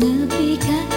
Menuju